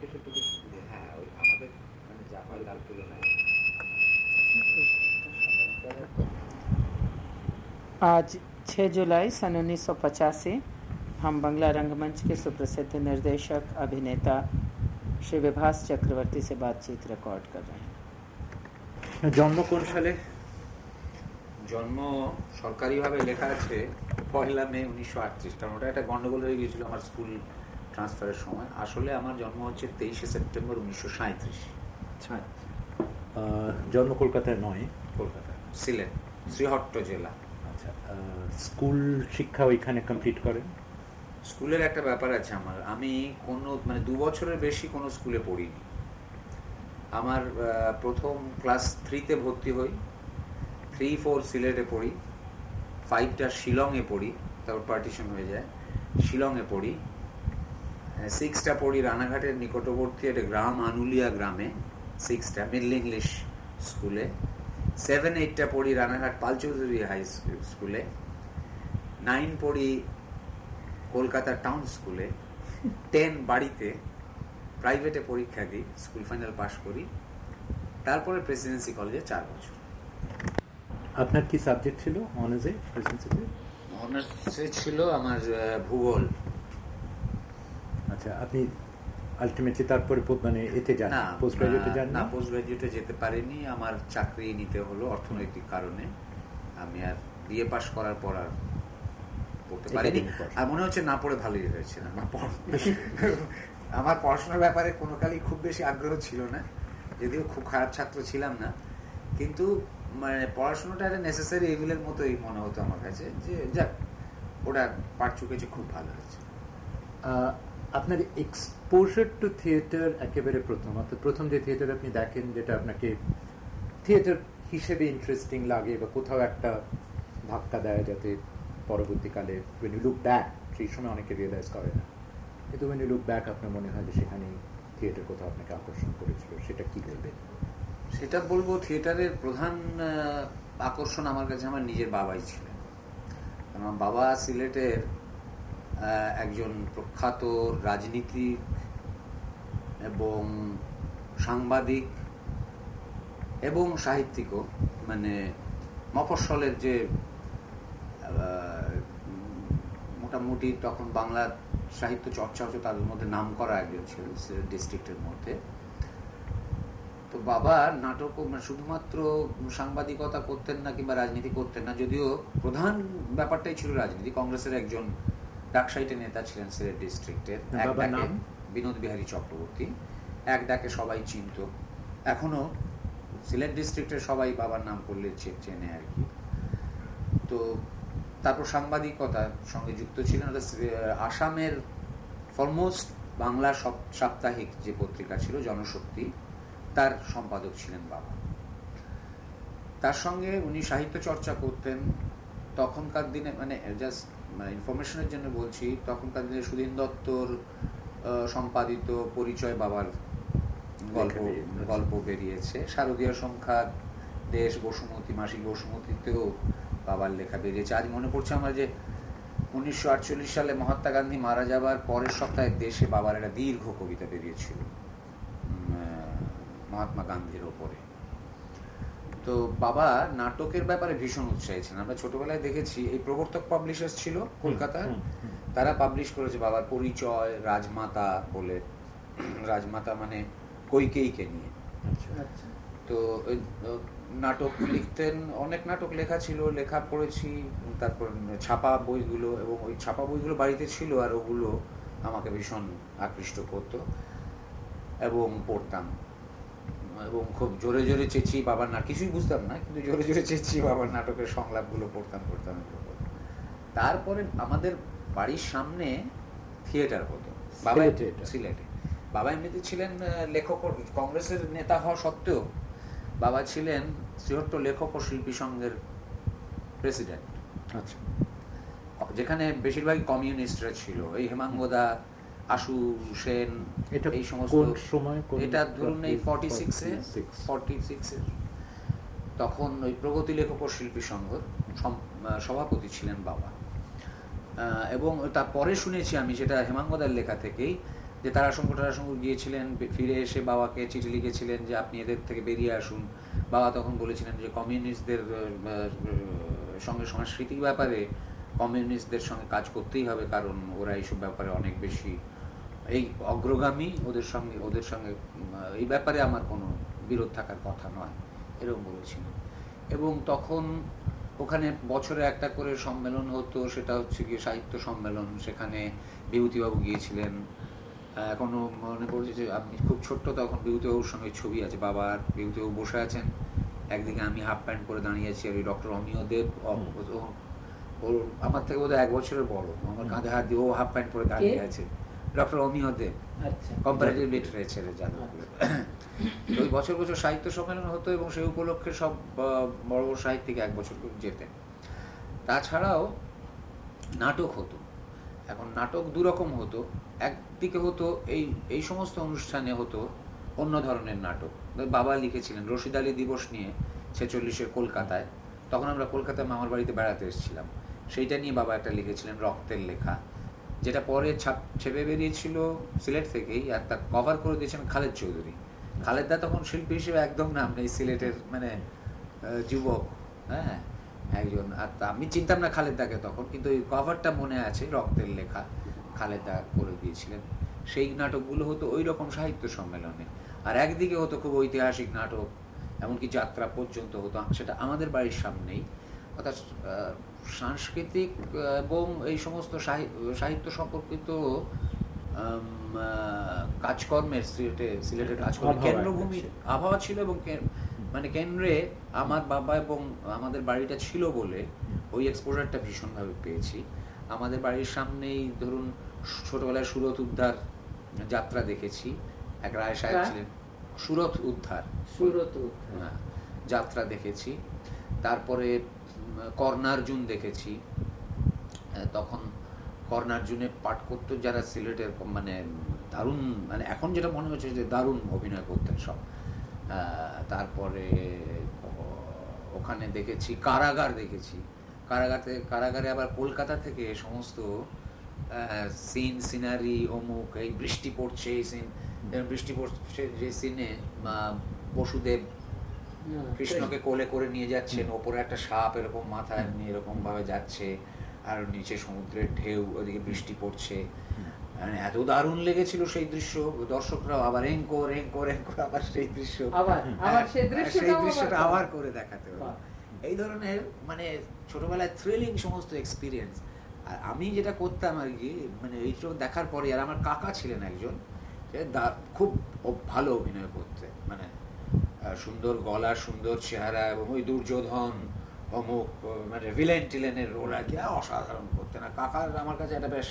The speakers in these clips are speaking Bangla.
হ্যাঁ ওই আমাদের মানে জাপান তার তুলনায় आज 6 जुलाई सन उन्नीस हम बांग्ला रंगमंच के सुप्रसिद्ध निर्देशक अभिनेता श्री विभास चक्रवर्ती से बातचीत रिकॉर्ड कर रहे हैं জন্ম কোন সালে জন্ম সরকারিভাবে লেখা আছে পয়লা মে উনিশশো আটত্রিশ কারণ ওটা একটা গন্ডগোল হয়ে গিয়েছিল আমার স্কুল ট্রান্সফারের সময়। আসলে আমার জন্ম হচ্ছে তেইশে সেপ্টেম্বর উনিশশো সাঁত্রিশ আহ, জন্ম কলকাতায় নয় কলকাতা সিলেট শ্রীহট্ট জেলা। আচ্ছা স্কুল শিক্ষা ওইখানে কমপ্লিট করেন? স্কুলের একটা ব্যাপার আছে আমার। আমি কোনো মানে দু বছরের বেশি কোনো স্কুলে পড়িনি। আমার প্রথম ক্লাস থ্রিতে ভর্তি হই। থ্রি ফোর সিলেটে পড়ি। ফাইভটা শিলংয়ে পড়ি তারপর পার্টিশন হয়ে যায়। শিলংয়ে পড়ি। সিক্সটা পড়ি রানাঘাটের নিকটবর্তী একটা গ্রাম, আনুলিয়া গ্রামে সিক্সটা মিডল ইংলিশ স্কুলে সেভেন এইটটা পড়ি রানাঘাট পালচৌধুরী হাই স্কুলে নাইন পড়ি কলকাতা টাউন স্কুলে টেন বাড়িতে প্রাইভেটে পরীক্ষা দিই স্কুল ফাইনাল পাশ করি। তারপরে প্রেসিডেন্সি কলেজে চার বছর। আপনার কি সাবজেক্ট ছিল? অনার্সে প্রেসিডেন্সিতে অনার্সে ছিল আমার ভূগোল। আচ্ছা আপনি আলটিমেটলি তারপরে মানে এতে যান? পোস্ট গ্রাজুয়েটে যান না? পোস্ট গ্রাজুয়েটে যেতে পারিনি। আমার চাকরি নিতে হলো অর্থনৈতিক কারণে। আমি আর বিএ পাশ করার পর আর পড়তে পারিনি। আর মনে হচ্ছে না পড়ে ভালোই হয়েছে আমার আমার পড়াশোনার ব্যাপারে কোনো কালই খুব বেশি আগ্রহ ছিল না। যদিও খুব খারাপ ছাত্র ছিলাম না। কিন্তু মানে পড়াশোনাটা একটা নেসেসারি এগুলোর মতোই মনে হতো আমার কাছে। যে যাক ওটা পাঠ চুকেছে খুব ভালো হয়েছে। আপনার এক্সপোজার টু থিয়েটার একেবারে প্রথম। অর্থাৎ প্রথম যে থিয়েটার আপনি দেখেন, যেটা আপনাকে থিয়েটার হিসেবে ইন্টারেস্টিং লাগে বা কোথাও একটা ধাক্কা দেয় যাতে পরবর্তীকালে when you look back, সেই সময় অনেকে রিয়েলাইজ করে না। কিন্তু when you look back, আপনার মনে হয় যে সেখানে থিয়েটার কোথাও আপনাকে আকর্ষণ করেছিল। সেটা কি বলবেন? সেটা বলব থিয়েটারের প্রধান আকর্ষণ আমার কাছে আমার নিজের বাবাই ছিলেন। আমার বাবা সিলেটের একজন প্রখ্যাত রাজনীতিক এবং সাংবাদিক এবং সাহিত্যিকও মানে মফস্বলের যে মোটামুটি তখন বাংলা সাহিত্য চর্চা হচ্ছে তাদের মধ্যে নাম করা একজন ছিল ডিস্ট্রিক্টের মধ্যে। তো বাবা নাটক মানে শুধুমাত্র সাংবাদিকতা করতেন না কিংবা রাজনীতি করতেন না, যদিও প্রধান ব্যাপারটাই ছিল রাজনীতি। কংগ্রেসের একজন ডাকসাইটের নেতা ছিলেন সিলেট ডিস্ট্রিক্টের এক ডাকে বিনোদ বিহারী চক্রবর্তী। এক ডাকে সবাই চিনত। এখনও সিলেট ডিস্ট্রিক্টের সবাই বাবার নাম করলে চেনে আর কি। তো তারপর সাংবাদিকতার সঙ্গে যুক্ত ছিলেন আসামের ফরমোস্ট বাংলা সপ- সাপ্তাহিক যে পত্রিকা ছিল জনশক্তি তার সম্পাদক ছিলেন বাবা। তার সঙ্গে উনি সাহিত্য চর্চা করতেন। তখনকার দিনে মানে জাস্ট ইনফরমেশনের জন্য বলছি তখনকার দিনে সুধীন দত্তর সম্পাদিত পরিচয় বাবার গল্প গল্প বেরিয়েছে। শারদীয় সংখ্যা দেশ বসুমতী মাসিক বসুমতীতেও বাবার লেখা বেরিয়েছে। আজ মনে পড়ছে আমার যে উনিশশো আটচল্লিশ সালে মহাত্মা গান্ধী মারা যাবার পরের সপ্তাহে দেশে বাবার একটা দীর্ঘ কবিতা বেরিয়েছিল মহাত্মা গান্ধীর ওপরে। তো বাবা নাটকের ব্যাপারে ভীষণ উৎসাহী ছিলেন। আমরা ছোটবেলায় দেখেছি এই প্রবর্তক পাবলিশার্স ছিল হুম। তারা পাবলিশ করেছে বাবার পরিচয় রাজমাতা বলে। রাজমাতা মানে কৈকেয়ীকে নিয়ে। আচ্ছা। তো ওই, নাটক লিখতেন অনেক নাটক লেখা ছিল লেখা পড়েছি তারপর ছাপা বইগুলো এবং ওই ছাপা বইগুলো বাড়িতে ছিল আর ওগুলো আমাকে ভীষণ আকৃষ্ট করতো এবং পড়তাম। এবং খুব জোরে জোরে চেঁচি বাবার না কিছুই বুঝতাম না কিন্তু জোরে জোরে চেঁচি বাবার নাটকের সংলাপগুলো পড়তাম পড়তাম। তারপরে আমাদের বাড়ির সামনে থিয়েটার হতো। বাবা সিলেটে সিলেটে। বাবা এমনিতে ছিলেন লেখক কংগ্রেসের নেতা হওয়া সত্ত্বেও বাবা ছিলেন শ্রীহট্ট লেখক ও শিল্পী সংঘের প্রেসিডেন্ট। আচ্ছা। যেখানে বেশিরভাগই কমিউনিস্টরা ছিল। এই হেমাঙ্গদা আশু সেন এটা এই সমস্ত সময় কোন এটা ধরুন এই ফর্টি সিক্সে ফর্টি সিক্সে তখন ওই প্রগতি লেখক ও শিল্পী সংঘ সভাপতি ছিলেন বাবা। এবং তারপরে শুনেছি আমি সেটা হেমাঙ্গদার লেখা থেকেই যে তারাশঙ্কর টারাশঙ্কর গিয়েছিলেন ফিরে এসে বাবাকে চিঠি লিখেছিলেন যে আপনি এদের থেকে বেরিয়ে আসুন। বাবা তখন বলেছিলেন যে কমিউনিস্টদের সঙ্গে সাংস্কৃতিক ব্যাপারে কমিউনিস্টদের সঙ্গে কাজ করতেই হবে কারণ ওরা এইসব ব্যাপারে অনেক বেশি এই অগ্রগামী ওদের সঙ্গে ওদের সঙ্গে এই ব্যাপারে আমার কোনো বিরোধ থাকার কথা নয় এরকম বলেছিলেন এবং তখন ওখানে বছরে একটা করে সম্মেলন হতো সেটা হচ্ছে গিয়ে সাহিত্য সম্মেলন সেখানে বিভূতিবাবু গিয়েছিলেন। এখনও মনে পড়ছে যে আপনি খুব ছোট্ট তখন বিভূতিবাবুর সঙ্গে ছবি আছে বাবার বিভূতিবাবু বসে আছেন। একদিকে আমি হাফ প্যান্ট পরে দাঁড়িয়ে আছি আর ওই ডক্টর অমিয় দেব ওর আমার থেকে বোধহয় এক বছরের বড় আমার কাঁধে হাত দিয়ে ও হাফ প্যান্ট পরে দাঁড়িয়ে আছে। ডক্টর অমিয় দেব কম্পারেটিভ লিটারেচারে ওই বছর বছর সাহিত্য সম্মেলন হতো এবং সেই উপলক্ষে সব বড় বড় সাহিত্যিক এক বছর যেতেন। তাছাড়াও নাটক হতো। এখন নাটক দুরকম হতো। একদিকে হতো এই এই সমস্ত অনুষ্ঠানে হতো অন্য ধরনের নাটক। বাবা লিখেছিলেন রশিদ আলী দিবস নিয়ে ছেচল্লিশের কলকাতায়। তখন আমরা কলকাতায় মামার বাড়িতে বেড়াতে এসেছিলাম। সেইটা নিয়ে বাবা একটা লিখেছিলেন রক্তের লেখা। যেটা পরে ছাপ ছেপে বেরিয়েছিল সিলেট থেকেই, আর তার কভার করে দিয়েছেন খালেদ চৌধুরী। খালেদা তখন শিল্পী হিসেবে একদম নাম নেই সিলেটের মানে যুবক হ্যাঁ একজন। আর আমি চিনতাম না খালেদাকে তখন, কিন্তু ওই কভারটা মনে আছে, রক্তের লেখা খালেদা করে দিয়েছিলেন। সেই নাটকগুলো হতো ওই রকম সাহিত্য সম্মেলনে। আর একদিকে হতো খুব ঐতিহাসিক নাটক, এমনকি যাত্রা পর্যন্ত হতো, সেটা আমাদের বাড়ির সামনেই। অর্থাৎ সাংস্কৃতিক এবং এই সমস্ত সাহিত্য সম্পর্কিত কাজকর্মের সিলেটে সিলেটের কাজকর্মের কেন্দ্রভূমি আবহাওয়া ছিল এবং মানে কেন্দ্রে আমার বাবা এবং আমাদের বাড়িটা ছিল বলে ওই এক্সপোজারটা ভীষণভাবে পেয়েছি। আমাদের বাড়ির সামনেই ধরুন ছোটবেলায় সুরত উদ্ধার যাত্রা দেখেছি। এক রায় সাহেব ছিলেন সুরত উদ্ধার। সুরত উদ্ধার। যাত্রা দেখেছি। তারপরে কর্নার্জুন দেখেছি। তখন কর্ণার্জুনে পাঠ করতো যারা সিলেটের মানে দারুণ মানে এখন যেটা মনে হচ্ছে যে দারুণ অভিনয় করতেন সব। তারপরে ওখানে দেখেছি, কারাগার দেখেছি। কারাগারে কারাগারে আবার কলকাতা থেকে সমস্ত সিন, সিনারি, অমুক, এই বৃষ্টি পড়ছে, এই সিন বৃষ্টি পড়ছে, যে সিনে বসুদেব কৃষ্ণকে কোলে করে নিয়ে যাচ্ছেন ওপরে একটা সাপ এরকম মাথায় নিয়ে এরকম ভাবে যাচ্ছে আর নিচে সমুদ্রের ঢেউ ওদিকে বৃষ্টি পড়ছে। মানে এত দারুণ লেগেছিল সেই দৃশ্য। দর্শকরাও আবার এঙ্কোর এঙ্কোর এঙ্কোর আবার সেই দৃশ্য। হ্যাঁ, সেই দৃশ্যটা আবার করে দেখাতে হবে। এই ধরনের মানে ছোটবেলায় থ্রিলিং সমস্ত এক্সপিরিয়েন্স আর আমি যেটা করতাম আর কি মানে এইসব দেখার পরে আর আমার কাকা ছিলেন একজন খুব ভালো অভিনয় করতে। মানে সুন্দর গলা সুন্দর চেহারা এবং ওই দুর্যোধন অমুক মানে ভিলেন টিলেনের রোল আর কি অসাধারণ করতে না। কাকার আমার কাছে একটা বেশ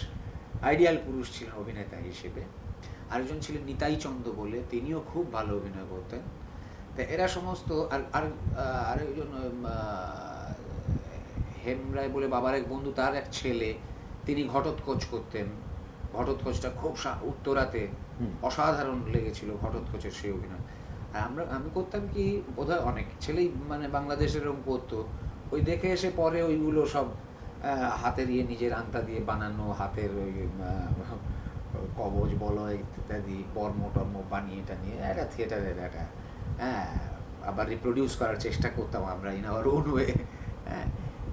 আইডিয়াল পুরুষ ছিলেন অভিনেতা হিসেবে। আরেকজন ছিলেন নিতাই চন্দ বলে তিনিও খুব ভালো অভিনয় করতেন। তা এরা সমস্ত আর আর আরেকজন হেমরায় বলে বাবার এক বন্ধু তার এক ছেলে তিনি ঘটোৎকোচ করতেন। ঘটোৎকোচটা খুব উত্তরাতে অসাধারণ লেগেছিল ঘটোৎকোচের সেই অভিনয়। আমরা আমি করতাম কি বোধহয় অনেক ছেলেই মানে বাংলাদেশের এরকম করতো। ওই দেখে এসে পরে ওইগুলো সব হাতের ইয়ে নিজের আন্তা দিয়ে বানানো হাতের ওই কবচ বলো ইত্যাদি বর্ম টর্ম বানিয়ে টানিয়ে একটা থিয়েটারের একটা হ্যাঁ আবার রিপ্রোডিউস করার চেষ্টা করতাম আমরা ইন আওয়ার ওন ওয়ে হ্যাঁ।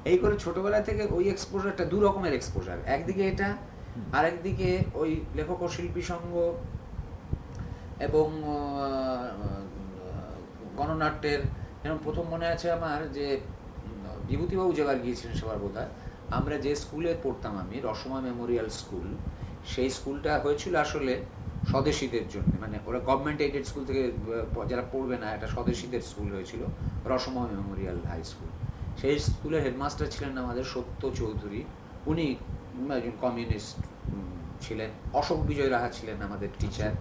এই করে ছোটবেলা থেকে ওই এক্সপোজারটা দু রকমের এক্সপোজার একদিকে এটা আরেকদিকে ওই লেখক ও শিল্পী সংঘ এবং গণনাট্যের, যেমন প্রথম মনে আছে আমার যে, বিভূতিবাবু যেবার গিয়েছিলেন সবার বোধ আমরা যে স্কুলে পড়তাম আমি, রসমা মেমোরিয়াল স্কুল, সেই স্কুলটা হয়েছিল আসলে স্বদেশীদের জন্য মানে ওরা গভর্নমেন্ট এইডেড স্কুল থেকে যারা পড়বে না, একটা স্বদেশীদের স্কুল হয়েছিল, রসমা মেমোরিয়াল হাই স্কুল। সেই স্কুলের হেডমাস্টার ছিলেন আমাদের সত্য চৌধুরী, উনি একজন কমিউনিস্ট ছিলেন, অশোক বিজয় রাহা ছিলেন আমাদের টিচার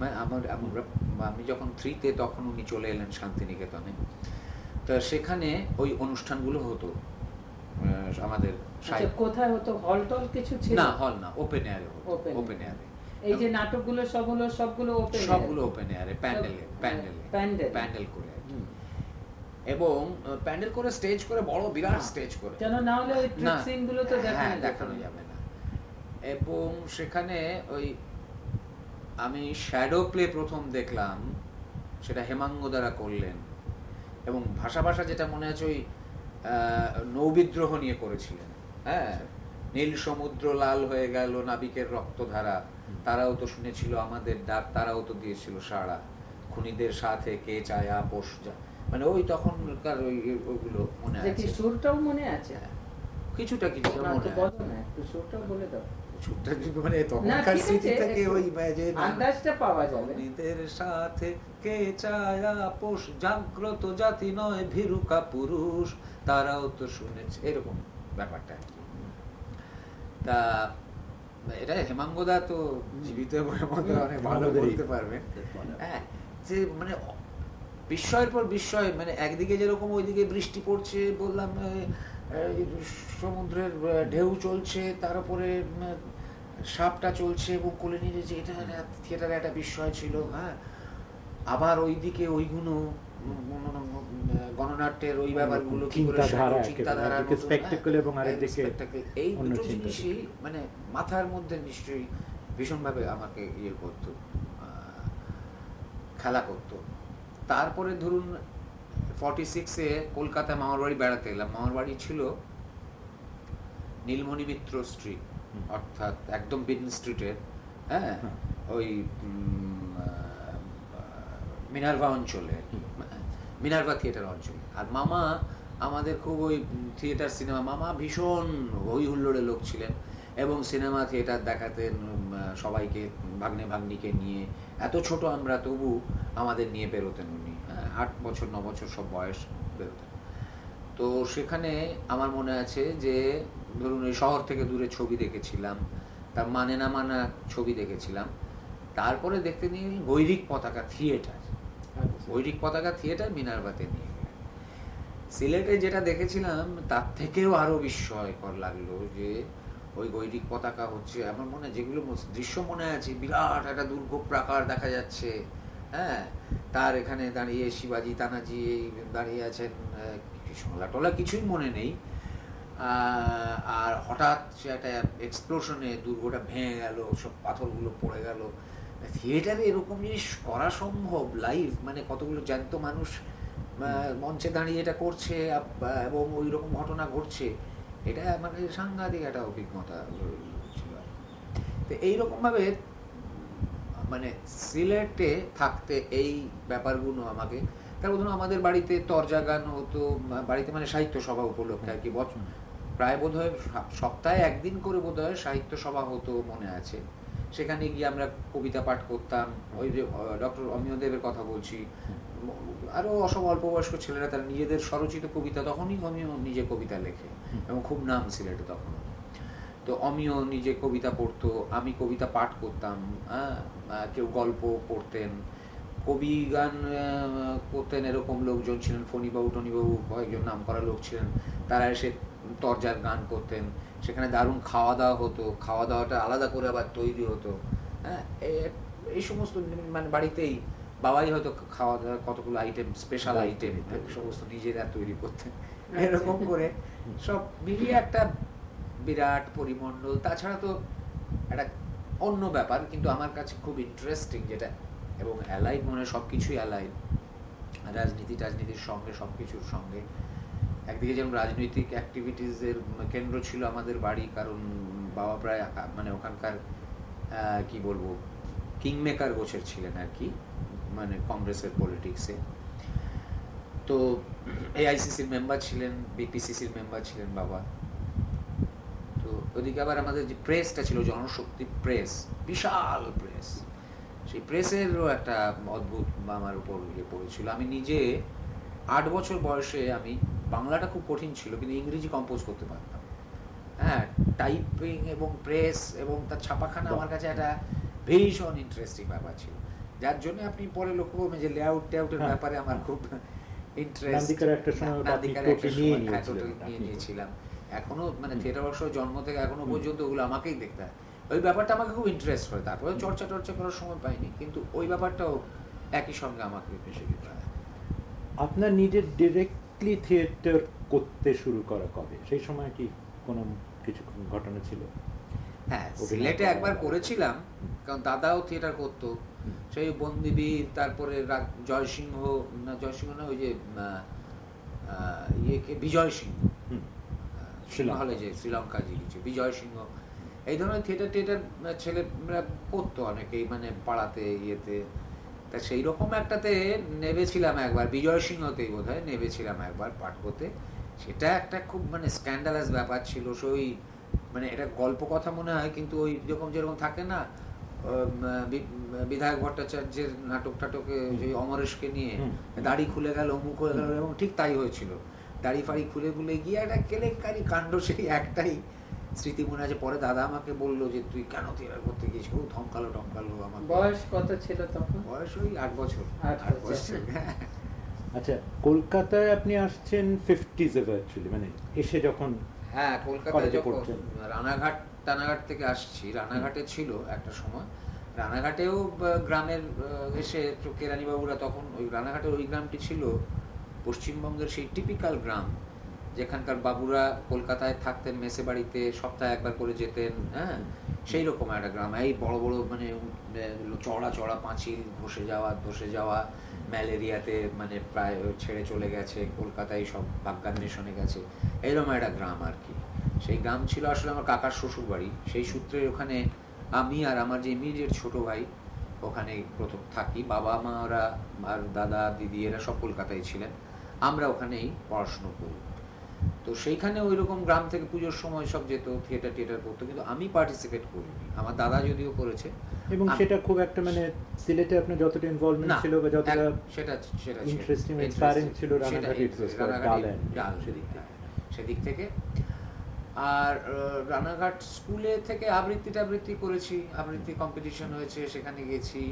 মানে আমার আমরা আমি যখন থ্রিতে তখন উনি চলে এলেন শান্তিনিকেতনে। তো সেখানে ওই অনুষ্ঠানগুলো হতো আমাদের আচ্ছা, কোথায় হতো? হল টল কিছু ছিল? না হল না ওপেন এয়ারে ওপেন এয়ারে এই যে নাটকগুলো সব হলো সবগুলো ওপেন সবগুলো ওপেন এয়ারে প্যান্ডেলে প্যান্ডেলে প্যান্ডেল। প্যান্ডেল করে এবং প্যান্ডেল করে স্টেজ করে বড় বিরাট স্টেজ করে। কেন না হলে ওই ট্রিক সিনগুলো তো হ্যাঁ, দেখানো যাবে না। এবং সেখানে ওই আমি শ্যাডো প্লে প্রথম দেখলাম সেটা হেমাঙ্গ দ্বারা করলেন। এবং ভাষা ভাষা যেটা মনে আছে ওই নৌবিদ্রোহ নিয়ে করেছিলেন। হ্যাঁ? নীল সমুদ্র লাল হয়ে গেল নাবিকের রক্তধারা। তারাও তো শুনেছিল আমাদের ডাক তারাও তো দিয়েছিল সাড়া। খুনিদের সাথে কে চায় আপোষ যা মানে ওই তখনকার ওই ওইগুলো মনে আছে। সুরটাও মনে আছে। কিছুটা কিছুটা মনে আছে। সুরটাও বলে দাও। মানে তখনকার স্মৃতি থেকে ওই যে আন্দাজটা পাওয়া যাবে। খুনিদের সাথে কে চায় আপোষ? জাগ্রত জাতি নয় ভীরুকা পুরুষ। তারাও তো শুনেছে এরকম ব্যাপারটা তা এটা হেমাঙ্গদা তো জীবিত অনেক ভালো বলতে পারবেন হ্যাঁ যে মানে বিস্ময়ের পর বিস্ময় মানে একদিকে যেরকম ওইদিকে বৃষ্টি পড়ছে বললাম সমুদ্রের ঢেউ চলছে তার উপরে সাপটা চলছে এবং কোলে নিয়ে যে এটা থিয়েটারে একটা বিস্ময় ছিল হ্যাঁ। আবার ওইদিকে ওইগুলো গণনাট্যের ওই ব্যাপারগুলো কি করে চিন্তাধারা এই দুটো জিনিসই মানে মাথার মধ্যে নিশ্চয়ই ভীষণভাবে আমাকে ইয়ে করতো খেলা করতো। তারপরে ধরুন ফর্টি সিক্সে কলকাতায় মামার বাড়ি বেড়াতে এলাম। মামার বাড়ি ছিল নীলমণি মিত্র স্ট্রিট অর্থাৎ একদম বিন স্ট্রিটের হ্যাঁ, হ্যাঁ। ওই মিনার্ভা অঞ্চলে মিনার্ভা থিয়েটার অঞ্চলে। আর মামা আমাদের খুব ওই থিয়েটার সিনেমা মামা ভীষণ হই হুল্লোড়ের লোক ছিলেন এবং সিনেমা থিয়েটার দেখাতেন সবাইকে ভাগ্নে ভাগ্নিকে নিয়ে। এত ছোট আমরা তবু আমাদের নিয়ে বেরোতেন উনি হ্যাঁ? আট বছর ন বছর সব বয়স বেরোতেন। তো সেখানে আমার মনে আছে যে ধরুন ওই শহর থেকে দূরে ছবি দেখেছিলাম তার মানে না মানা ছবি দেখেছিলাম। তারপরে দেখতে নিয়ে গৈরিক পতাকা থিয়েটার। গৈরিক পতাকা থিয়েটার মিনারবাতে নিয়ে গেলেন সিলেটে যেটা দেখেছিলাম তার থেকেও আরও বিস্ময়কর লাগল যে ওই গৈরিক পতাকা হচ্ছে আমার মনে হয় যেগুলো দৃশ্য মনে আছে বিরাট একটা দুর্গ প্রাকার দেখা যাচ্ছে। হ্যাঁ তার এখানে দাঁড়িয়ে শিবাজি তানাজি দাঁড়িয়ে আছেন সোলা টোলা কিছুই মনে নেই। আর হঠাৎ সে একটা এক্সপ্লোশনে দুর্গটা ভেঙে গেল, সব পাথরগুলো পড়ে গেল। থিয়েটারে এরকম জিনিস করা সম্ভব লাইভ মানে কতগুলো জ্যান্ত মানুষ মঞ্চে দাঁড়িয়ে এটা করছে এবং ওই রকম ঘটনা ঘটছে? এটা মানে সাংঘাতিক একটা অভিজ্ঞতা ছিল। তো এইরকমভাবে মানে সিলেটে থাকতে এই ব্যাপারগুলো আমাকে তারপর ধরুন আমাদের বাড়িতে তরজা গান হতো, বাড়িতে মানে সাহিত্য সভা উপলক্ষে আর কি বছর প্রায় বোধ সপ্তাহে একদিন করে বোধ হয় সাহিত্য সভা হতো মনে আছে। সেখানে গিয়ে আমরা কবিতা পাঠ করতাম, ওই যে ডক্টর অমিয় দেবের কথা বলছি। আরও অসম অল্প বয়স্ক ছেলেরা, তারা নিজেদের স্বরচিত কবিতা তখনই অমিয় নিজে কবিতা লেখে এবং খুব নাম সিলেটে তখন তো অমিয় নিজে কবিতা পড়তো, আমি কবিতা পাঠ করতাম হ্যাঁ কেউ গল্প পড়তেন কবি গান করতেন এরকম লোকজন ছিলেন ফণিবাবু টনিবাবু কয়েকজন নাম করা লোক ছিলেন। তারা এসে তরজার গান করতেন সেখানে দারুণ খাওয়া দাওয়া হতো খাওয়া দাওয়াটা আলাদা করে আবার তৈরি হতো হ্যাঁ? এই সমস্ত মানে বাড়িতেই বাবাই হয়তো খাওয়া দাওয়া কতগুলো আইটেম স্পেশাল আইটেম সমস্ত নিজেরা তৈরি করতেন। এরকম করে সব মিলিয়ে একটা বিরাট পরিমণ্ডল। তাছাড়া তো একটা অন্য ব্যাপার কিন্তু আমার কাছে খুব ইন্টারেস্টিং যেটা এবং অ্যালাইড মনে সব কিছুই অ্যালাইড রাজনীতি টাজনীতির সঙ্গে সব কিছুর সঙ্গে। একদিকে যেমন রাজনৈতিক অ্যাক্টিভিটিসের কেন্দ্র ছিল আমাদের বাড়ি, কারণ বাবা প্রায় মানে ওখানকার কি বলব কিংমেকার গোছের ছিলেন আর কি মানে কংগ্রেসের পলিটিক্সে তো এআইসিসির মেম্বার ছিলেন বিপিসিসির মেম্বার ছিলেন বাবা। তো ওদিকে আবার আমাদের যে প্রেসটা ছিল, জনশক্তি প্রেস বিশাল প্রেস সেই প্রেসেরও একটা অদ্ভুত আমার উপর ইয়ে পড়েছিল। আমি নিজে আট বছর বয়সে আমি বাংলাটা খুব কঠিন ছিল কিন্তু ইংরেজি কম্পোজ করতে পারতাম। হ্যাঁ টাইপিং এবং প্রেস এবং তার ছাপাখানা আমার কাছে একটা ভীষণ ইন্টারেস্টিং ব্যাপার ছিল। যার জন্য আপনি পরে লক্ষ্য করবেন যে লেআউট টেআউটের হ্যাঁ। ব্যাপারে আমার খুব ইন্টারেস্ট নিয়ে নিয়েছিলাম। এখনও মানে থিয়েটার জন্ম থেকে এখনও পর্যন্ত ওগুলো আমাকেই দেখতে হয়। ওই ব্যাপারটা আমাকে খুব ইন্টারেস্ট করে। তারপরে চর্চা টর্চা করার সময় পাইনি কিন্তু ওই ব্যাপারটাও একই সঙ্গে আমাকে বেশি আপনার নিজের ডিরেক্টলি থিয়েটার করতে শুরু করা কবে? সেই সময় কি কোনো কিছু ঘটনা ছিল? হ্যাঁ সিলেটে একবার করেছিলাম কারণ দাদাও থিয়েটার করতো। সেই বন্দিবীর তারপরে জয়সিংহ না জয়সিংহ না ওই যে ইয়েকে বিজয় সিংহ। হলে যে শ্রীলঙ্কা জিতেছে বিজয় সিংহ। এই ধরনের থিয়েটার টিয়েটার ছেলেরা করতো অনেকেই মানে পাড়াতে ইয়েতে। তা সেই রকম একটাতে নেবেছিলাম একবার বিজয় সিংহতেই বোধ হয় নেবেছিলাম একবার পাঠ করতে। সেটা একটা খুব মানে স্ক্যান্ডালাস ব্যাপার ছিল সেই মানে এটা গল্প কথা মনে হয় কিন্তু ওই যেরকম যেরকম থাকে না বিধায়ক ভট্টাচার্যের নাটক টাটকে ওই অমরেশকে নিয়ে দাড়ি খুলে গেল মুখ হয়ে গেল এবং ঠিক তাই হয়েছিল। দাড়ি ফাড়ি খুলে খুলে গিয়ে একটা কেলেঙ্কারি কাণ্ড সেই একটাই স্মৃতি মনে আছে পরে দাদা আমাকে বলল যে তুই কেন থিয়েটার করতে গিয়েছিস? ও ধমকালো টমকালো আমার বয়স কত ছিল তখন? বয়স ওই আট বছর। আট বছর। আচ্ছা কলকাতায় আপনি আসছেন ফিফটিজে অ্যাকচুয়ালি মানে এসে যখন হ্যাঁ কলকাতায় যখন রানাঘাট টানাঘাট থেকে আসছি। রানাঘাটে ছিল একটা সময়। রানাঘাটেও গ্রামের এসে কেরানিবাবুরা তখন ওই রানাঘাটের ওই গ্রামটি ছিল পশ্চিমবঙ্গের সেই টিপিক্যাল গ্রাম। যেখানকার বাবুরা কলকাতায় থাকতেন, মেসে বাড়িতে সপ্তাহে একবার করে যেতেন হ্যাঁ? সেই রকম একটা গ্রাম। এই বড় বড় মানে চড়া চড়া পাঁচিল ধসে যাওয়া ধসে যাওয়া, ম্যালেরিয়াতে মানে প্রায় ছেড়ে চলে গেছে, কলকাতায় সব বাগ্যান্বেষণে গেছে। এইরকম একটা গ্রাম আর কি। সেই গ্রাম ছিল আসলে আমার কাকার শ্বশুর বাড়ি সেই সূত্রে ওখানে আমি আর আমার যে ইমিডিয়েট ছোট ভাই, ওখানে প্রথম থাকি। বাবা, মা ওরা, আর দাদা, দিদি এরা সব কলকাতায় ছিলেন। আমরা ওখানেই পড়াশুনো করি। তো সেইখানে ওই রকম গ্রাম থেকে পুজোর সময় সব যেত থিয়েটার টিয়েটার করতো কিন্তু আমি পার্টিসিপেট করিনি। আমার দাদা যদিও করেছে এবং সেটা খুব একটা মানে সিলেটে আপনার যতটা ইনভলভমেন্ট ছিল বা যতটা সেটা সেটা ইন্টারেস্টিং ইন্সপায়ারিং ছিল। রানাঘাট সেদিক থেকে। আর রানাঘাট স্কুলে থেকে আবৃত্তি টাবৃত্তি করেছি। আবৃত্তি কম্পিটিশন হয়েছে সেখানে গেছি।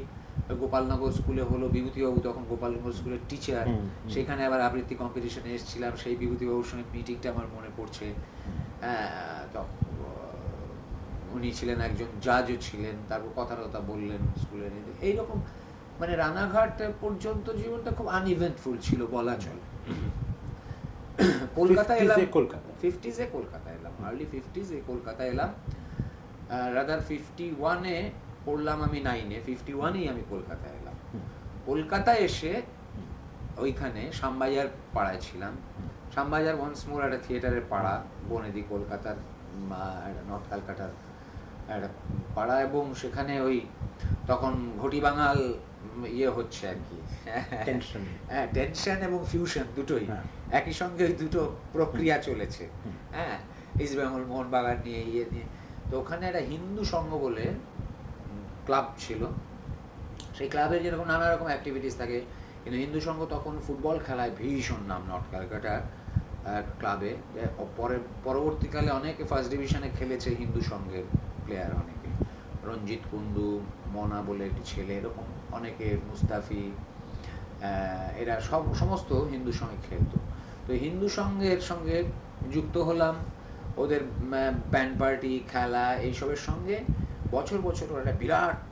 গোপালনগর স্কুলে হলো বিভূতিবাবু তখন গোপালনগর স্কুলের টিচার সেখানে আবার আবৃত্তি কম্পিটিশনে এসেছিলাম সেই বিভূতিবাবুর সঙ্গে মিটিংটা আমার মনে পড়ছে। উনি ছিলেন একজন জাজও ছিলেন তারপর কথা টথা বললেন স্কুলে এইরকম মানে রানাঘাট পর্যন্ত জীবনটা খুব আনইভেন্টফুল ছিল বলা চলে। কলকাতা এলাম। কলকাতা। ফিফটিজে কলকাতা এলাম আর্লি ফিফটিজে কলকাতা এলাম। রাদার ফিফটি ওয়ানে পড়লাম আমি নাইনে ফিফটি ওয়ানেই আমি কলকাতায় এলাম। কলকাতায় এসে ওইখানে শ্যামবাজার পাড়ায় ছিলাম। শ্যামবাজার ওয়ান্স মোর একটা থিয়েটারের পাড়া বনেদি কলকাতার নর্থ ক্যালকাটার একটা পাড়া এবং সেখানে ওই তখন ঘটি বাঙাল ইয়ে হচ্ছে আর কি। হ্যাঁ টেনশন এবং ফিউশন দুটোই। হ্যাঁ। একই সঙ্গে ওই দুটো প্রক্রিয়া চলেছে। হ্যাঁ ইস্ট বেঙ্গল মোহনবাগান নিয়ে ইয়ে নিয়ে। তো ওখানে একটা হিন্দু সংঘ বলে ক্লাব ছিল। সেই ক্লাবের যেরকম নানা রকম অ্যাক্টিভিটিস থাকে, কিন্তু হিন্দু সংঘ তখন ফুটবল খেলায় ভীষণ নাম নর্থ ক্যালকাটার ক্লাবে। পরে, পরবর্তীকালে অনেকে ফার্স্ট ডিভিশনে খেলেছে হিন্দু সংঘের প্লেয়ার অনেকে। রঞ্জিত কুন্দু, মনা বলে একটি ছেলে, এরকম অনেকে, মুস্তাফি এরা সব, সমস্ত হিন্দু সঙ্গে খেলতো। তো হিন্দু সঙ্গের সঙ্গে যুক্ত হলাম। ওদের ব্যান্ড পার্টি খেলা, এইসবের সঙ্গে বছর বছর একটা বিরাট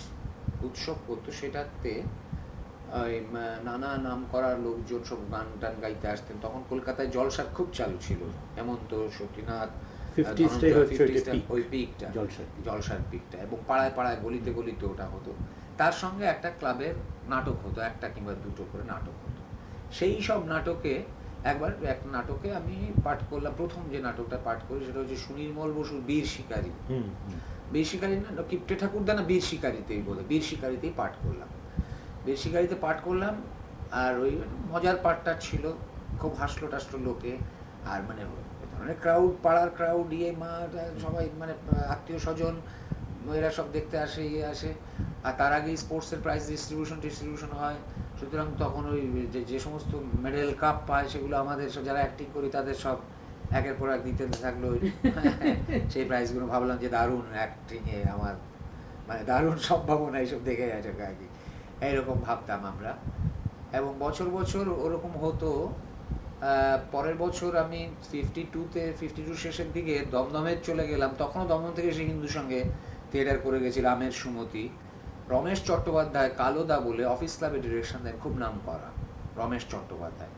উৎসব করতো সেটাতে নানা নাম করার লোকজন সব গান টান গাইতে আসতেন। তখন কলকাতায় জলসার খুব চালু ছিল। হেমন্ত সতীনাথ ওই পিকটা জলসার পিকটা এবং পাড়ায় পাড়ায় গলিতে গলিতে ওটা হতো। তার সঙ্গে একটা ক্লাবের নাটক হতো একটা কিংবা দুটো করে নাটক হতো। সেই সব নাটকে একবার এক নাটকে আমি পাঠ করলাম। প্রথম যে নাটকটা পাঠ করি সেটা হচ্ছে সুনির্মল বসুর বীর শিকারী। বীর শিকারী না কিপ্টে ঠাকুরদা না বীর শিকারীতেই বলে, বীর শিকারীতেই পাঠ করলাম। বীর শিকারীতে পাঠ করলাম, আর ওই মজার পাঠটা ছিল খুব হাসলো টাসলো লোকে, আর মানে ধরনের ক্রাউড পাড়ার ক্রাউড ইয়ে মা সবাই মানে আত্মীয় স্বজন এরা সব দেখতে আসে ইয়ে আসে। আর তার আগে স্পোর্টসের প্রাইজ ডিস্ট্রিবিউশন ডিস্ট্রিবিউশন হয়। সুতরাং তখন ওই যে সমস্ত মেডেল কাপ পায়, সেগুলো আমাদের যারা অ্যাক্টিং করি, তাদের সব একের পর এক দিতে থাকল সেই প্রাইজগুলো ভাবলাম যে দারুণ অ্যাক্টিংয়ে আমার মানে দারুণ সম্ভাবনা এইসব দেখে গেছে আর কি এইরকম ভাবতাম আমরা। এবং বছর বছর ওরকম হতো পরের বছর আমি ফিফটি টুতে ফিফটি টু শেষের দিকে দমদমে চলে গেলাম। তখনও দমদম থেকে সে হিন্দু সঙ্গে থিয়েটার করে গেছি রামের সুমতি। রমেশ চট্টোপাধ্যায় কালোদা বলে অফিস ক্লাবে ডিরেকশন দেন খুব নাম করা। রমেশ চট্টোপাধ্যায়।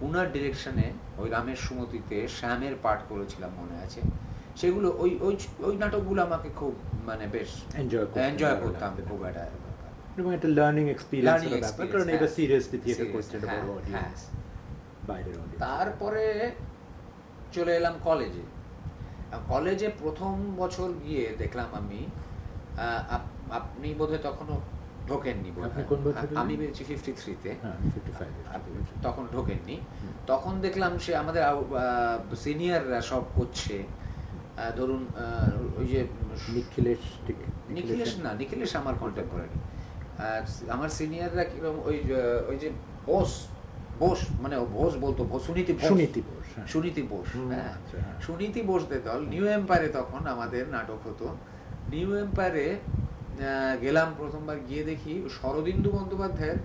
উনার ডিরেকশনে ওই রামের সুমতিতে শ্যামের পাঠ করেছিলাম মনে আছে। সেগুলো ওই ওই ওই নাটকগুলো আমাকে খুব মানে বেশ এনজয় এনজয় করতাম খুব একটা এবং একটা লার্নিং এক্সপিরিয়েন্স ব্যাপার কারণ এটা হ্যাঁ। সিরিয়াসলি থিয়েটার করছে একটা হ্যাঁ, বড় অডিয়েন্স বাইরের অডিয়েন্স তারপরে চলে এলাম কলেজে কলেজে প্রথম বছর গিয়ে দেখলাম আমি আপনি বোধহয় তখনও ঢোকেননি আমি বেরিয়েছি ফিফটি থ্রিতে হ্যাঁ তখন ঢোকেননি। তখন দেখলাম সে আমাদের সিনিয়ররা সব করছে। ধরুন ওই যে নিখিলেশ নিখিলেশ না নিখিলেশ আমার কন্টেম্পোরারি আমার সিনিয়ররা কীরকম ওই ওই যে বোস বোস মানে বোস বলতো বোস সুনীতি বোস। সুনীতি বোস হ্যাঁ। সুনীতি বোস হ্যাঁ। আচ্ছা, হ্যাঁ। সুনীতি বোসদের দল নিউ এম্পায়ারে তখন আমাদের নাটক হতো। নিউ এম্পায়ারে গেলাম প্রথমবার গিয়ে দেখি শরদিন্দু বন্দ্যোপাধ্যায়ের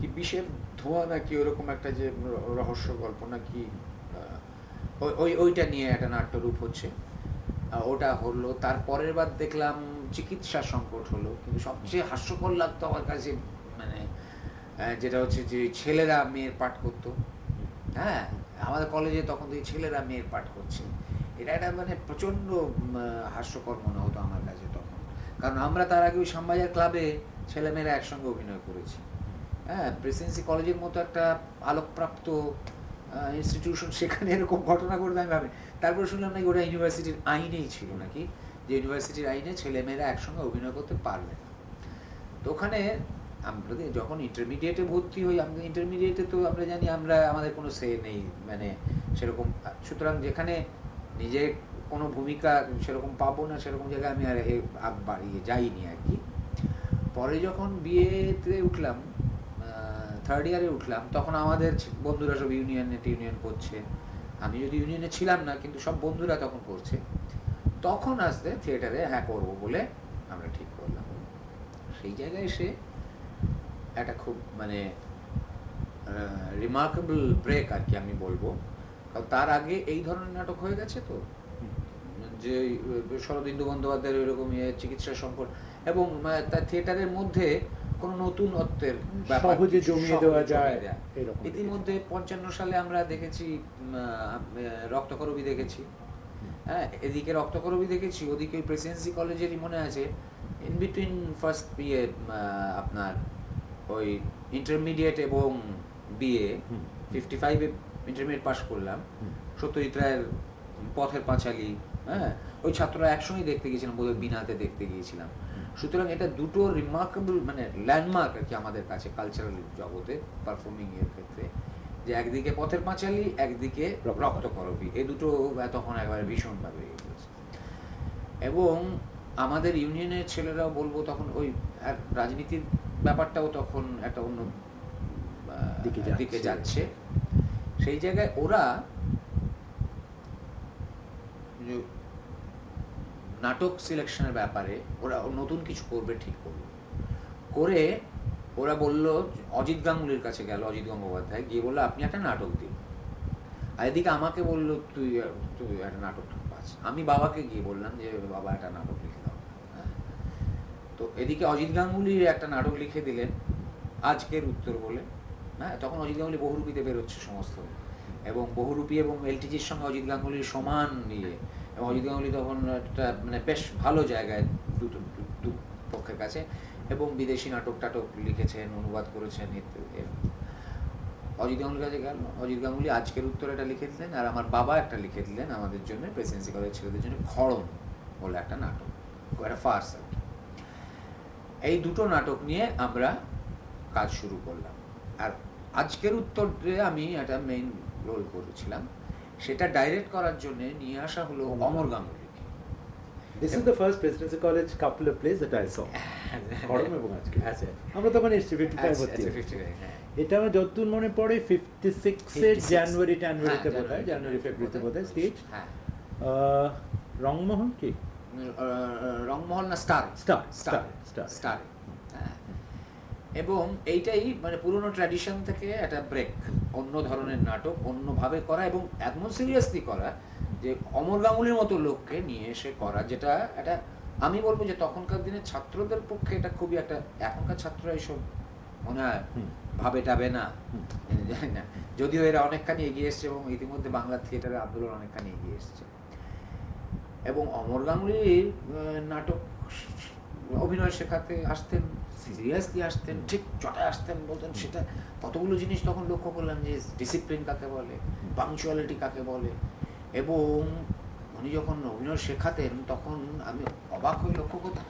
কি বিষের ধোঁয়া নাকি ওরকম একটা যে রহস্য গল্প নাকি আহ, ওই- ওই ওইটা নিয়ে একটা নাট্যরূপ হচ্ছে। ওটা হলো তারপরের বার দেখলাম চিকিৎসা সংকট হলো কিন্তু সবচেয়ে হাস্যকর লাগতো আমার কাছে মানে যেটা হচ্ছে যে ছেলেরা মেয়ের পাঠ করতো। হ্যাঁ আমাদের কলেজে তখন দেখি ছেলেরা মেয়ের পাঠ করছে। এটা একটা মানে আহ, হাস্যকর মনে হতো আমার কাছে। কারণ আমরা তার আগে ওই শ্যামবাজার ক্লাবে ছেলেমেয়েরা একসঙ্গে অভিনয় করেছি। হ্যাঁ প্রেসিডেন্সি কলেজের মতো একটা আলোকপ্রাপ্ত ইনস্টিটিউশন সেখানে এরকম ঘটনা ঘটবে আমি ভাবি। তারপরে শুনলাম নাকি ওটা ইউনিভার্সিটির আইনেই ছিল নাকি? যে ইউনিভার্সিটির আইনে ছেলেমেয়েরা একসঙ্গে অভিনয় করতে পারবে না। তো ওখানে আমরা যখন ইন্টারমিডিয়েটে ভর্তি হই আমাদের ইন্টারমিডিয়েটে তো আমরা জানি আমরা আমাদের কোনো সে নেই। মানে সেরকম সুতরাং যেখানে নিজে কোনো ভূমিকা সেরকম পাবো না, সেরকম জায়গায় আমি আর আগ বাড়িয়ে যাইনি আর কি। পরে যখন বিয়েতে উঠলাম থার্ড ইয়ারে উঠলাম, তখন আমাদের বন্ধুরা সব ইউনিয়নে ইউনিয়ন করছে। আমি যদি ইউনিয়নে ছিলাম না, কিন্তু সব বন্ধুরা তখন করছে। তখন আসতে থিয়েটারে হ্যাঁ করব বলে আমরা ঠিক করলাম। সেই জায়গায় এসে একটা খুব মানে রিমার্কেবল ব্রেক আর কি আমি বলব। কারণ তার আগে এই ধরনের নাটক হয়ে গেছে তো। যে শরদিন্দু বন্দ্যোপাধ্যায়ের এরকম ইয়ে চিকিৎসা সংকট এবং তার থিয়েটারের মধ্যে কোনো নতুনত্বের সহজে জমিয়ে দেওয়া যায়, ইতিমধ্যে পঞ্চান্ন সালে আমরা দেখেছি রক্তকরবী দেখেছি। হ্যাঁ এদিকে রক্তকরবী দেখেছি ওদিকে প্রেসিডেন্সি কলেজেরই মনে আছে ইন বিটুইন ফার্স্ট বিয়ে আপনার ওই ইন্টারমিডিয়েট এবং বিএ। ফিফটি ফাইভে ইন্টারমিডিয়েট পাশ করলাম। সত্যজিৎ রায়ের পথের পাঁচালী হ্যাঁ ওই ছাত্ররা একসঙ্গেই দেখতে গিয়েছিলাম বোধহয় বিনাতে দেখতে গিয়েছিলাম সুতরাং এটা দুটো রিমার্কেবল মানে ল্যান্ডমার্ক আর কি আমাদের কাছে কালচারাল জগতে পারফর্মিং এর ক্ষেত্রে যে একদিকে পথের পাঁচালী একদিকে রক্তকরবী। এই দুটো তখন একবারে ভীষণভাবে ইয়ে করেছে। এবং আমাদের ইউনিয়নের ছেলেরাও বলব তখন ওই রাজনীতির ব্যাপারটাও তখন একটা অন্য দিকে যাচ্ছে। যাচ্ছে সেই জায়গায় ওরা নাটক সিলেকশনের ব্যাপারে ওরা নতুন কিছু করবে ঠিক করল করে ওরা বলল, অজিত গাঙ্গুলির কাছে গেল, অজিত গঙ্গোপাধ্যায়, গিয়ে বলল, আপনি একটা নাটক দিন। আর এদিকে আমাকে বলল, তুই তুই একটা নাটক পাস। আমি বাবাকে গিয়ে বললাম যে, বাবা, একটা নাটক লিখে দাও। তো এদিকে অজিত গাঙ্গুলির একটা নাটক লিখে দিলেন, আজকের উত্তর বলে। হ্যাঁ তখন অজিত গাঙ্গুলি বহুরূপীতে বেরোচ্ছে সমস্ত। এবং বহুরূপী এবং এলটিজির সঙ্গে অজিত গাঙ্গুলির সমান নিয়ে এবং অজিত গাঙ্গুলি তখন একটা মানে বেশ ভালো জায়গায় দুটো দু- পক্ষের কাছে এবং বিদেশি নাটক টাটক লিখেছেন অনুবাদ করেছেন। অজিত গাঙ্গুলির কাছে গেল অজিত গাঙ্গুলি আজকের উত্তর এটা লিখে দিলেন আর আমার বাবা একটা লিখে দিলেন আমাদের জন্য প্রেসিডেন্সি কলেজ ছেলেদের জন্য খড়ম বলে একটা নাটক একটা ফার্স। এই দুটো নাটক নিয়ে আমরা কাজ শুরু করলাম আর আজকের উত্তরে আমি একটা মেইন রোল করেছিলাম সেটা ডাইরেক্ট করার জন্য নিয়ে আসা হলো Amar গাঙ্গুলিকে। This is the first Presidency college couple of place that I saw গরম এবং আজকে। আচ্ছা। আমরা তখন এসছি ফিফটি ফাইভ আচ্ছা, ভর্তি। আচ্ছা, হয়েছি। 55, হ্যাঁ। এটা আমার যতদূর মনে পড়ে ফিফটি সিক্সের 56 জানুয়ারি টানুয়ারিতে বোধ হয় জানুয়ারি ফেব্রুয়ারিতে বোধ হয়। স্টেজ রংমোহন কি? আহ, না স্টার? Star Star. স্টার হ্যাঁ। এবং এইটাই মানে পুরনো ট্র্যাডিশন থেকে একটা ব্রেক অন্য ধরনের নাটক অন্যভাবে করা এবং এমন সিরিয়াসলি করা যে অমর গাঙ্গুলির মতো লোককে নিয়ে এসে করা যেটা একটা আমি বলব যে তখনকার দিনে ছাত্রদের পক্ষে এটা খুবই একটা এখনকার ছাত্ররা এইসব মনে হয় ভাবে টাবে না। যদিও এরা অনেকখানি এগিয়ে এসছে এবং ইতিমধ্যে বাংলা থিয়েটারের আন্দোলন অনেকখানি এগিয়ে এসছে। এবং অমর গাঙ্গুলির নাটক অভিনয় শেখাতে আসতেন সিরিয়াসলি আসতেন ঠিক চটায় আসতেন বলতেন সেটা কতগুলো জিনিস তখন লক্ষ্য করলাম যে ডিসিপ্লিন কাকে বলে পাংচুয়ালিটি কাকে বলে। এবং উনি যখন অভিনয় শেখাতেন তখন আমি অবাক হয়ে লক্ষ্য করতাম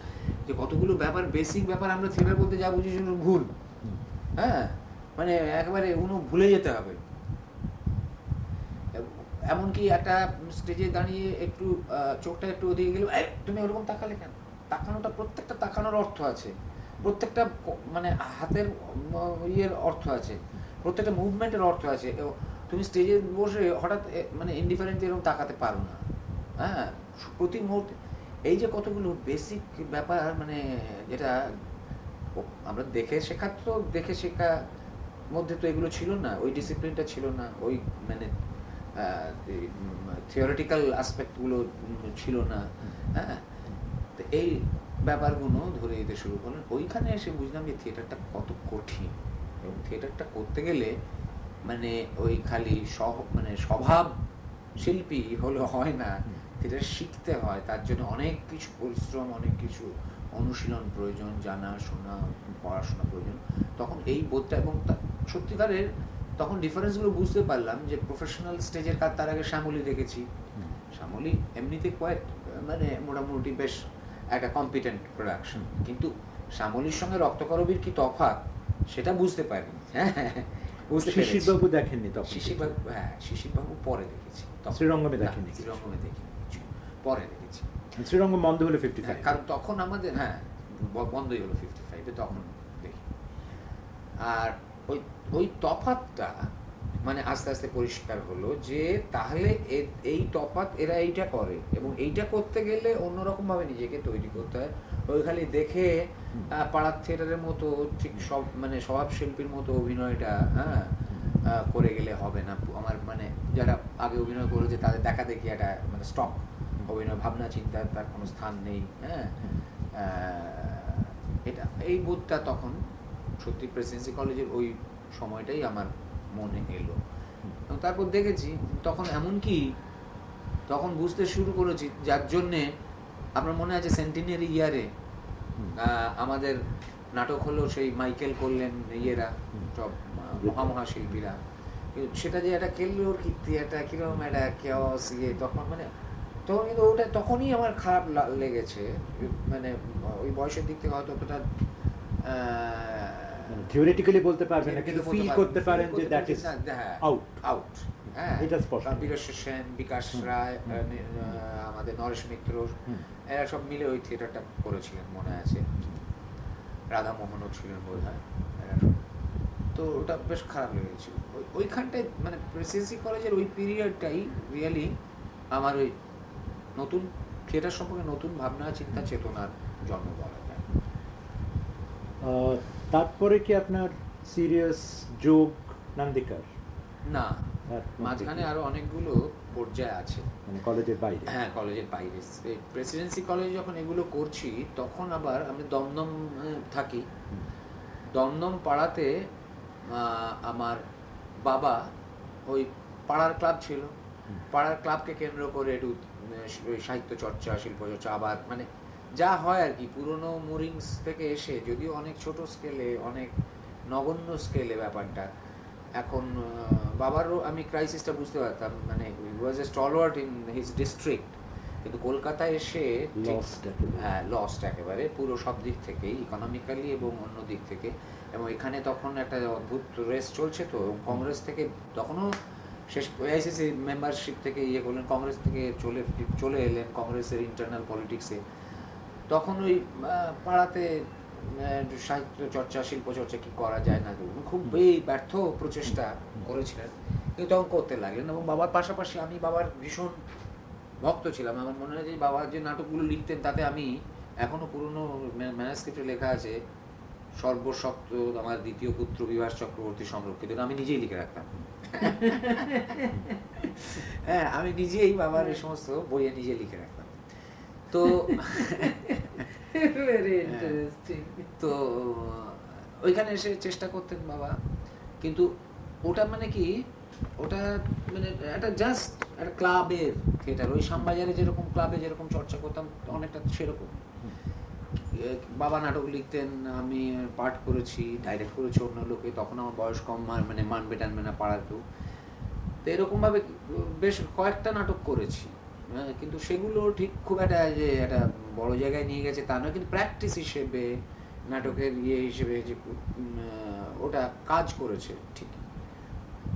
যে কতগুলো ব্যাপার বেসিক ব্যাপার আমরা থিয়েটার বলতে যা বুঝি সেগুলো ভুল। হ্যাঁ? মানে একেবারে উনি ভুলে যেতে হবে। এমনকি একটা স্টেজে দাঁড়িয়ে একটু চোখটা একটু ওদিকে গেলে তুমি ওরকম তাকালে কেন? তাকানোটা, প্রত্যেকটা তাকানোর অর্থ আছে। প্রত্যেকটা মানে হাতের ইয়ের অর্থ আছে। প্রত্যেকটা মুভমেন্টের অর্থ আছে। তুমি স্টেজে বসে হঠাৎ মানে ইন্ডিফারেন্ট এরকম তাকাতে পারো না। হ্যাঁ? প্রতি মুহূর্তে, এই যে কতগুলো বেসিক ব্যাপার মানে যেটা আমরা দেখে শেখার তো, দেখে শেখা মধ্যে তো এগুলো ছিল না। ওই ডিসিপ্লিনটা ছিল না। ওই মানে থিওরিটিক্যাল অ্যাসপেক্টগুলো ছিল না। হ্যাঁ? তো এই ব্যাপারগুলো ধরে দিতে শুরু করলেন। ওইখানে এসে বুঝলাম যে থিয়েটারটা কত কঠিন। এবং থিয়েটারটা করতে গেলে মানে ওই খালি সহ মানে স্বভাব শিল্পী হলে হয় না। থিয়েটার শিখতে হয় তার জন্য অনেক কিছু পরিশ্রম অনেক কিছু অনুশীলন প্রয়োজন জানা শোনা পড়াশোনা প্রয়োজন। তখন এই বোধটা এবং সত্যিকারের তখন ডিফারেন্সগুলো বুঝতে পারলাম যে প্রফেশনাল স্টেজের কাজ তার আগে শ্যামলি দেখেছি। শ্যামলি এমনিতে কয়েক মানে মোটামুটি বেশ একটা কম্পিটেন্ট প্রোডাকশন কিন্তু শ্যামলির সঙ্গে রক্তকরবীর কি তফাৎ? সেটা বুঝতে পারিনি। হ্যাঁ শিশিরবাবু দেখেননি তখন শিশিরবাবু হ্যাঁ শিশিরবাবু পরে দেখেছি। শ্রীরঙ্গমে দেখেননি শ্রীরঙ্গমে দেখিনি পরে দেখেছি। শ্রীরঙ্গম বন্ধ হলো ফিফটি ফাইভ কারণ তখন আমাদের হ্যাঁ বন্ধই হলো ফিফটি ফাইভে তখন দেখি। আর ওই ওই তফাতটা মানে আস্তে আস্তে পরিষ্কার হলো যে তাহলে এই তফাত এরা এইটা করে এবং এইটা করতে গেলে অন্যরকম ভাবে নিজেকে তৈরি করতে হয়। ওই খালি দেখে পাড়ার থিয়েটারের মতো ঠিক সব মানে স্বভাব শিল্পীর মতো অভিনয়টা হ্যাঁ করে গেলে হবে না। আমার মানে যারা আগে অভিনয় করেছে তাদের দেখা দেখি একটা মানে স্টক অভিনয় ভাবনা চিন্তা তার কোনো স্থান নেই হ্যাঁ। এটা এই বোধটা তখন সত্যি প্রেসিডেন্সি কলেজের ওই সময়টাই আমার মনে এলো। তারপর দেখেছি তখন এমন কি তখন বুঝতে শুরু করেছি যার জন্যে আপনার মনে আছে সেন্টিনারি ইয়ারে আমাদের নাটক হলো সেই মাইকেল করলেন ইয়েরা সব মহামহা শিল্পীরা সেটা যে একটা কেলোর কীর্তি একটা কীরকম একটা কেওস ইয়ে তখন মানে তখন কিন্তু ওটা তখনই আমার খারাপ লেগেছে। মানে ওই বয়সের দিক থেকে হয়তো অতটা থিওরিটিক্যালি বলতে পারবেন না কিন্তু ফিল করতে পারেন যে দ্যাট ইজ আউট আউট হ্যাঁ। এটা স্পষ্ট। বিকাশ সেন বিকাশ রায় আমাদের নরেশ মিত্র এরা সব মিলে ওই থিয়েটারটা করেছিলেন মনে আছে। রাধা মোহনও ছিলেন বোধ হয় তো ওটা বেশ খারাপ লেগেছিল। ওইখানটায় মানে প্রেসিডেন্সি কলেজের ওই পিরিয়ডটাই রিয়েলি আমার ওই নতুন থিয়েটার সম্পর্কে নতুন ভাবনা চিন্তা চেতনার জন্ম বলা যায়। তারপরে কি আপনার সিরিয়াস যোগ নান্দিকার? না মাঝখানে আরও অনেকগুলো পর্যায়ে আছে। মানে কলেজের বাইরে? হ্যাঁ কলেজের বাইরে। প্রেসিডেন্সি কলেজ যখন এগুলো করছি তখন আবার আমি দমদম থাকি। দমদম পাড়াতে আমার বাবা ওই পাড়ার ক্লাব ছিল। পাড়ার ক্লাবকে কেন্দ্র করে একটু সাহিত্য চর্চা শিল্প চর্চা আবার মানে যা হয় আর কি পুরনো মুরিংস থেকে এসে যদিও অনেক ছোট স্কেলে অনেক নগণ্য স্কেলে ব্যাপারটা এখন বাবারও আমি ক্রাইসিসটা বুঝতে পারতাম মানে was a stalwart in his district কিন্তু কলকাতায় এসে হ্যাঁ লস্ট একেবারে পুরো সব দিক থেকেই ইকোনমিক্যালি এবং অন্য দিক থেকে এবং এখানে তখন একটা অদ্ভুত রেস চলছে তো কংগ্রেস থেকে তখনও শেষ এআইসিসি মেম্বারশিপ থেকে ইয়ে করলেন কংগ্রেস থেকে চলে চলে এলেন কংগ্রেসের ইন্টারনাল পলিটিক্সে তখন ওই পাড়াতে সাহিত্য চর্চা শিল্প চর্চা কি করা যায় না খুব এই ব্যর্থ প্রচেষ্টা করেছিলেন। কিন্তু তখন করতে লাগলেন এবং বাবার পাশাপাশি আমি বাবার ভীষণ ভক্ত ছিলাম। আমার মনে হয় যে বাবা যে নাটকগুলো লিখতেন তাতে আমি এখনও পুরনো ম্যানাস্ক্রিপ্টে লেখা আছে সর্বশক্ত আমার দ্বিতীয় পুত্র বিভাস চক্রবর্তী সংরক্ষিত আমি নিজেই লিখে রাখতাম। হ্যাঁ আমি নিজেই বাবার এই সমস্ত বইয়ে নিজে লিখে রাখতাম। তো তো ওইখানে এসে চেষ্টা করতেন বাবা। কিন্তু ওটা মানে কি ওটা মানে একটা জাস্ট একটা ক্লাবের থিয়েটার ওই শ্যামবাজারে যেরকম ক্লাবে যেরকম চর্চা করতাম অনেকটা সেরকম। বাবা নাটক লিখতেন আমি পাঠ করেছি ডাইরেক্ট করেছি অন্য লোকে তখন আমার বয়স কম মানে মানবে টানবে না পাড়ার কেউ তো এরকমভাবে বেশ কয়েকটা নাটক করেছি। কিন্তু সেগুলো ঠিক খুব একটা যে একটা বড় জায়গায় নিয়ে গেছে তা নয় কিন্তু প্র্যাকটিস হিসেবে নাটকের ইয়ে হিসেবে যে ওটা কাজ করেছে ঠিক।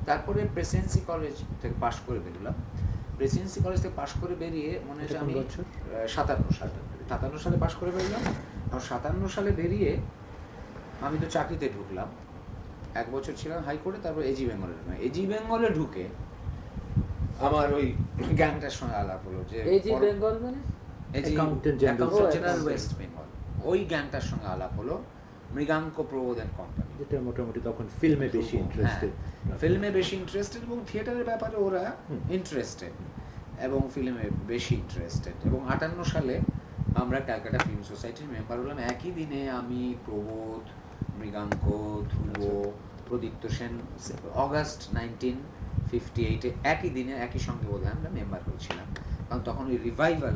তারপরে প্রেসিডেন্সি কলেজ থেকে পাশ করে বেরোলাম। প্রেসিডেন্সি কলেজ থেকে পাশ করে বেরিয়ে মনে হচ্ছে আমি? সাতান্ন সালে সাতান্ন সালে পাশ করে বেরোলাম। আর সাতান্ন সালে বেরিয়ে আমি তো চাকরিতে ঢুকলাম। এক বছর ছিলাম হাইকোর্টে তারপর এজি বেঙ্গলে ঢুকলাম। এজি বেঙ্গলে ঢুকে আমার ওই গ্যাংটার সঙ্গে আলাপ হলো যে এই যে বেঙ্গল মানে ওয়েস্ট বেঙ্গল ওই গ্যাংটার সঙ্গে আলাপ হলো মৃগাঙ্ক প্রবোধন কোম্পানি যেটা মোটামুটি তখন ফিল্মে বেশি ইন্টারেস্টেড ফিল্মে হ্যাঁ। বেশি ইন্টারেস্টেড এবং থিয়েটারের ব্যাপারে ওরা ইন্টারেস্টেড এবং ফিল্মে বেশি ইন্টারেস্টেড এবং আটান্ন সালে আমরা ক্যালকাটা ফিল্ম সোসাইটির মেম্বার হলাম। একই দিনে আমি Prabodh Mriganka Dhruba Pradipta Sen August nineteen fifty এইটে একই দিনে একই সঙ্গে বোধহয় আমরা মেম্বার হয়েছিলাম। কারণ তখন ওই রিভাইভাল